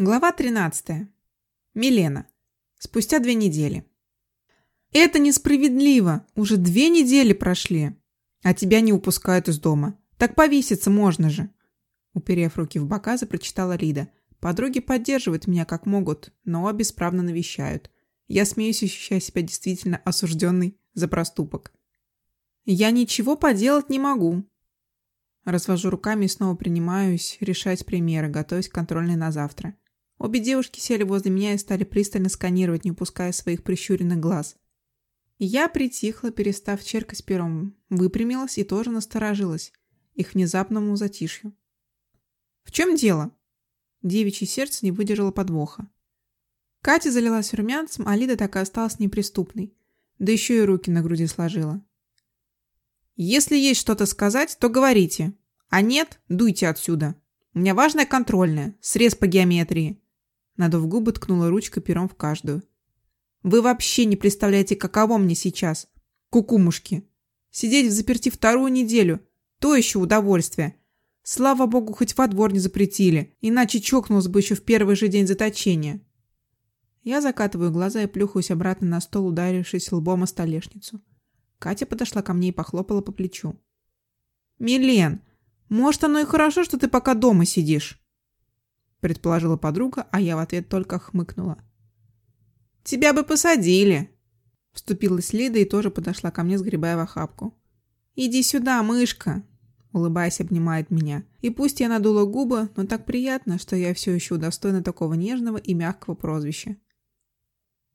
Глава 13. Милена. Спустя две недели. «Это несправедливо! Уже две недели прошли, а тебя не упускают из дома. Так повеситься можно же!» Уперев руки в бока, запрочитала Лида. Подруги поддерживают меня как могут, но обе справно навещают. Я смеюсь, ощущая себя действительно осужденной за проступок. «Я ничего поделать не могу!» Развожу руками и снова принимаюсь решать примеры, готовясь к контрольной на завтра. Обе девушки сели возле меня и стали пристально сканировать, не упуская своих прищуренных глаз. Я притихла, перестав черкать пером, выпрямилась и тоже насторожилась их внезапному затишью. «В чем дело?» Девичье сердце не выдержало подвоха. Катя залилась румянцем, а Лида так и осталась неприступной, да еще и руки на груди сложила. «Если есть что-то сказать, то говорите, а нет, дуйте отсюда. У меня важная контрольная, срез по геометрии. Надув губы, ткнула ручкой пером в каждую. «Вы вообще не представляете, каково мне сейчас. Кукумушки. Сидеть в заперти вторую неделю. То еще удовольствие. Слава богу, хоть во двор не запретили, иначе чокнулась бы еще в первый же день заточения». Я закатываю глаза и плюхаюсь обратно на стол, ударившись лбом о столешницу. Катя подошла ко мне и похлопала по плечу. «Милен, может, оно и хорошо, что ты пока дома сидишь?» Предположила подруга, а я в ответ только хмыкнула. «Тебя бы посадили!» Вступилась Лида и тоже подошла ко мне, сгребая в охапку. «Иди сюда, мышка!» Улыбаясь, обнимает меня. И пусть я надула губы, но так приятно, что я все еще удостоена такого нежного и мягкого прозвища.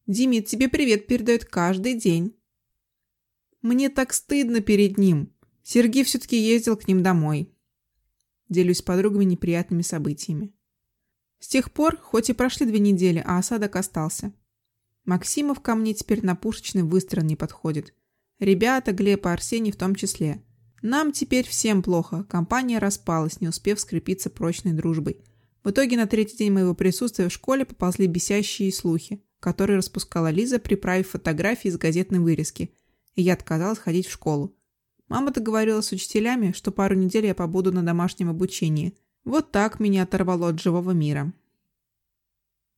«Димит тебе привет передает каждый день!» «Мне так стыдно перед ним!» Сергей все-таки ездил к ним домой. Делюсь с подругами неприятными событиями. С тех пор, хоть и прошли две недели, а осадок остался. Максимов ко мне теперь на пушечный выстрел не подходит. Ребята, Глеб и Арсений в том числе. Нам теперь всем плохо. Компания распалась, не успев скрепиться прочной дружбой. В итоге на третий день моего присутствия в школе поползли бесящие слухи, которые распускала Лиза, приправив фотографии из газетной вырезки, и я отказалась ходить в школу. Мама договорилась с учителями, что пару недель я побуду на домашнем обучении, вот так меня оторвало от живого мира.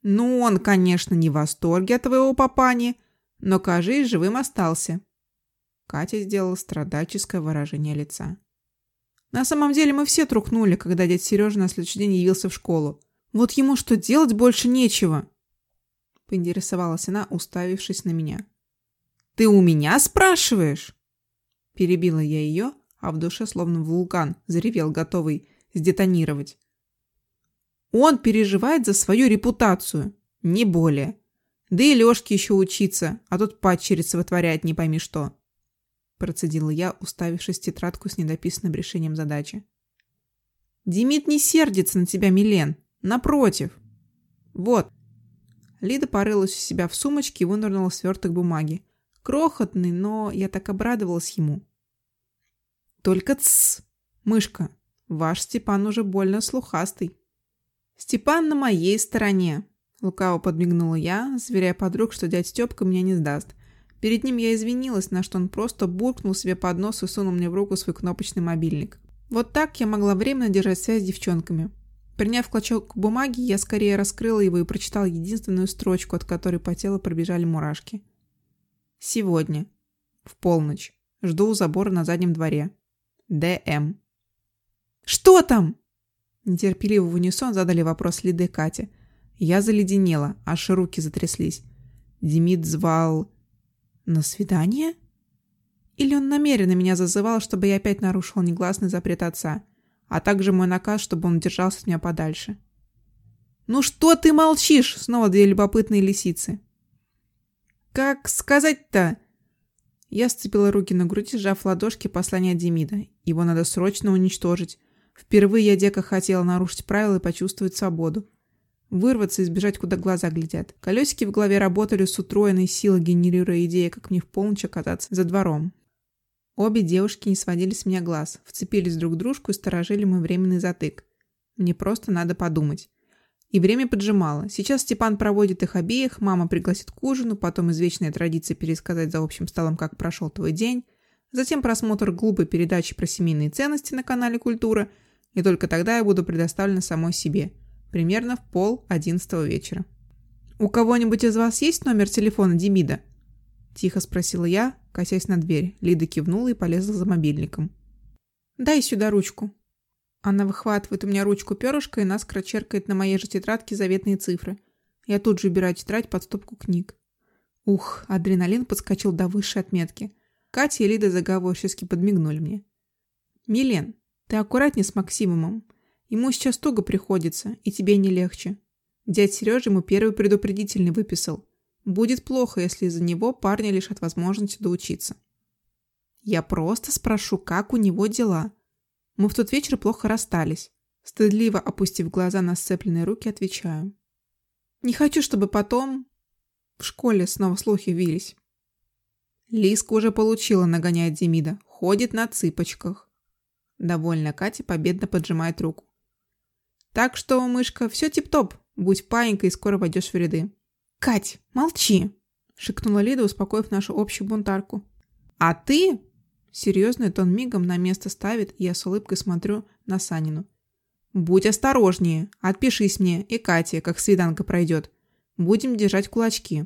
Ну, он, конечно, не в восторге от твоего папани, но, кажись, живым остался. Катя сделала страдальческое выражение лица. На самом деле мы все трухнули, когда дядя Сережа на следующий день явился в школу. Вот ему что делать больше нечего? Поинтересовалась она, уставившись на меня. Ты у меня спрашиваешь? Перебила я ее, а в душе словно вулкан заревел готовый сдетонировать. Он переживает за свою репутацию, не более. Да и Лёшке еще учиться, а тут падчерица вытворяет не пойми что. Процедила я, уставившись в тетрадку с недописанным решением задачи. Демид не сердится на тебя, Милен. Напротив. Вот. Лида порылась у себя в сумочке и вынырнула сверток бумаги. Крохотный, но я так обрадовалась ему. Только тсс, мышка, Ваш Степан уже больно слухастый. Степан на моей стороне. Лукаво подмигнула я, заверяя подруг, что дядь Степка меня не сдаст. Перед ним я извинилась, на что он просто буркнул себе под нос и сунул мне в руку свой кнопочный мобильник. Вот так я могла временно держать связь с девчонками. Приняв клочок бумаги, я скорее раскрыла его и прочитала единственную строчку, от которой по телу пробежали мурашки. Сегодня. В полночь. Жду у забора на заднем дворе. Д.М. «Что там?» Нетерпеливо в унисон задали вопрос Лиды и Катя. Я заледенела, аж руки затряслись. Демид звал... На свидание? Или он намеренно меня зазывал, чтобы я опять нарушила негласный запрет отца, а также мой наказ, чтобы он держался от меня подальше? «Ну что ты молчишь?» — снова две любопытные лисицы. «Как сказать-то?» Я сцепила руки на груди, сжав ладошки послания Демида. Его надо срочно уничтожить. Впервые я дека хотела нарушить правила и почувствовать свободу. Вырваться и сбежать, куда глаза глядят. Колесики в голове работали с утроенной силой, генерируя идеи, как мне в полночь оказаться за двором. Обе девушки не сводили с меня глаз, вцепились друг в дружку и сторожили мой временный затык. Мне просто надо подумать. И время поджимало. Сейчас Степан проводит их обеих, мама пригласит к ужину, потом извечная традиция пересказать за общим столом, как прошел твой день, затем просмотр глупой передачи про семейные ценности на канале «Культура», и только тогда я буду предоставлена самой себе. примерно в пол одиннадцатого вечера. «У кого-нибудь из вас есть номер телефона Демида?» Тихо спросила я, косясь на дверь. Лида кивнула и полезла за мобильником. «Дай сюда ручку». Она выхватывает у меня ручку перышка и наскоро черкает на моей же тетрадке заветные цифры. Я тут же убираю тетрадь под стопку книг. Ух, адреналин подскочил до высшей отметки. Катя и Лида заговорчески подмигнули мне. «Милен, ты аккуратнее с Максимумом. Ему сейчас туго приходится, и тебе не легче. Дядь Сережа ему первый предупредительный выписал. Будет плохо, если из-за него парня лишат возможности доучиться. Я просто спрошу, как у него дела. Мы в тот вечер плохо расстались. Стыдливо опустив глаза на сцепленные руки, отвечаю. Не хочу, чтобы потом... В школе снова слухи вились. Лиска уже получила нагонять Демида. Ходит на цыпочках. Довольно Катя победно поджимает руку. Так что, мышка, все тип-топ. Будь паинькой и скоро войдешь в ряды. «Кать, молчи!» – шикнула Лида, успокоив нашу общую бунтарку. «А ты?» – серьезный тон мигом на место ставит, и я с улыбкой смотрю на Санину. «Будь осторожнее, отпишись мне и Кате, как свиданка пройдет. Будем держать кулачки».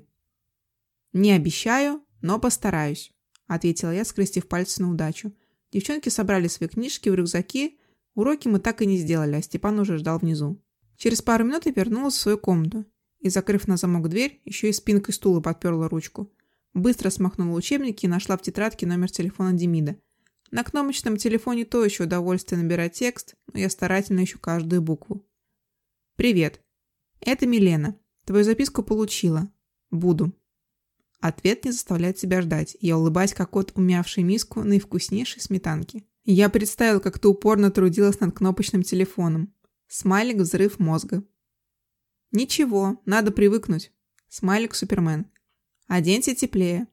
«Не обещаю, но постараюсь», – ответила я, скрестив пальцы на удачу. Девчонки собрали свои книжки в рюкзаки. Уроки мы так и не сделали, а Степан уже ждал внизу. Через пару минут я вернулась в свою комнату и, закрыв на замок дверь, еще и спинкой стула подперла ручку. Быстро смахнула учебники и нашла в тетрадке номер телефона Демида. На кнопочном телефоне то еще удовольствие набирать текст, но я старательно ищу каждую букву. «Привет. Это Милена. Твою записку получила. Буду». Ответ не заставляет себя ждать. Я улыбаюсь, как кот, умявший миску наивкуснейшей сметанки. Я представил, как ты упорно трудилась над кнопочным телефоном. Смайлик взрыв мозга. Ничего, надо привыкнуть. Смайлик Супермен. Оденься теплее.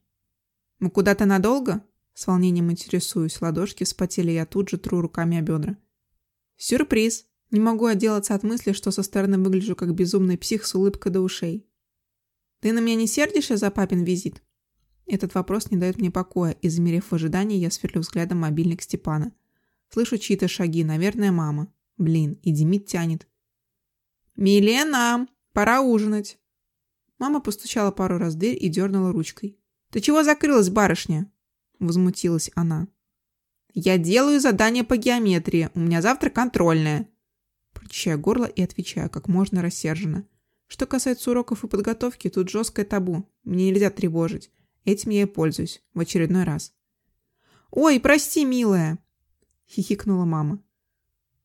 Мы куда-то надолго? С волнением интересуюсь. Ладошки вспотели, я тут же тру руками о бедра. Сюрприз. Не могу отделаться от мысли, что со стороны выгляжу как безумный псих с улыбкой до ушей. «Ты на меня не сердишься за папин визит?» Этот вопрос не дает мне покоя, и, замерев в ожидании, я сверлю взглядом мобильник Степана. Слышу чьи-то шаги, наверное, мама. Блин, и Демид тянет. «Милена, пора ужинать!» Мама постучала пару раз в дверь и дернула ручкой. «Ты чего закрылась, барышня?» Возмутилась она. «Я делаю задание по геометрии. У меня завтра контрольная». Прочищаю горло и отвечаю как можно рассерженно. Что касается уроков и подготовки, тут жесткое табу. Мне нельзя тревожить. Этим я и пользуюсь. В очередной раз. «Ой, прости, милая!» — хихикнула мама.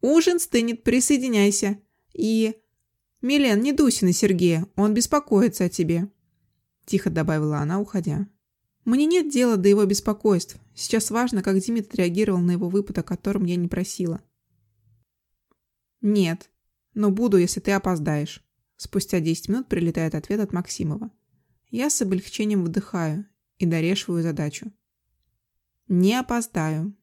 «Ужин стынет, присоединяйся. И...» «Милен, не дуйся на Сергея, он беспокоится о тебе», — тихо добавила она, уходя. «Мне нет дела до его беспокойств. Сейчас важно, как Димит реагировал на его выпад, о котором я не просила». «Нет, но буду, если ты опоздаешь». Спустя 10 минут прилетает ответ от Максимова. Я с облегчением выдыхаю и дорешиваю задачу. Не опоздаю.